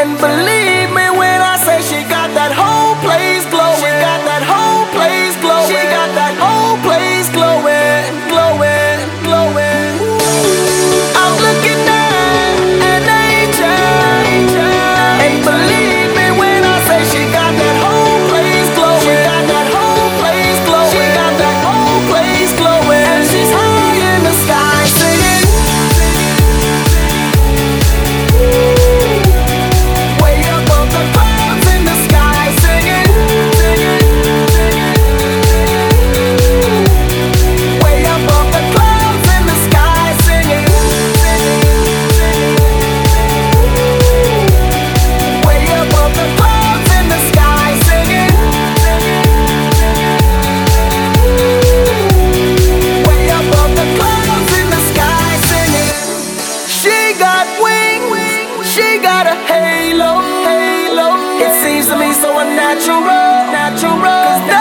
and believe. so unnatural, natural.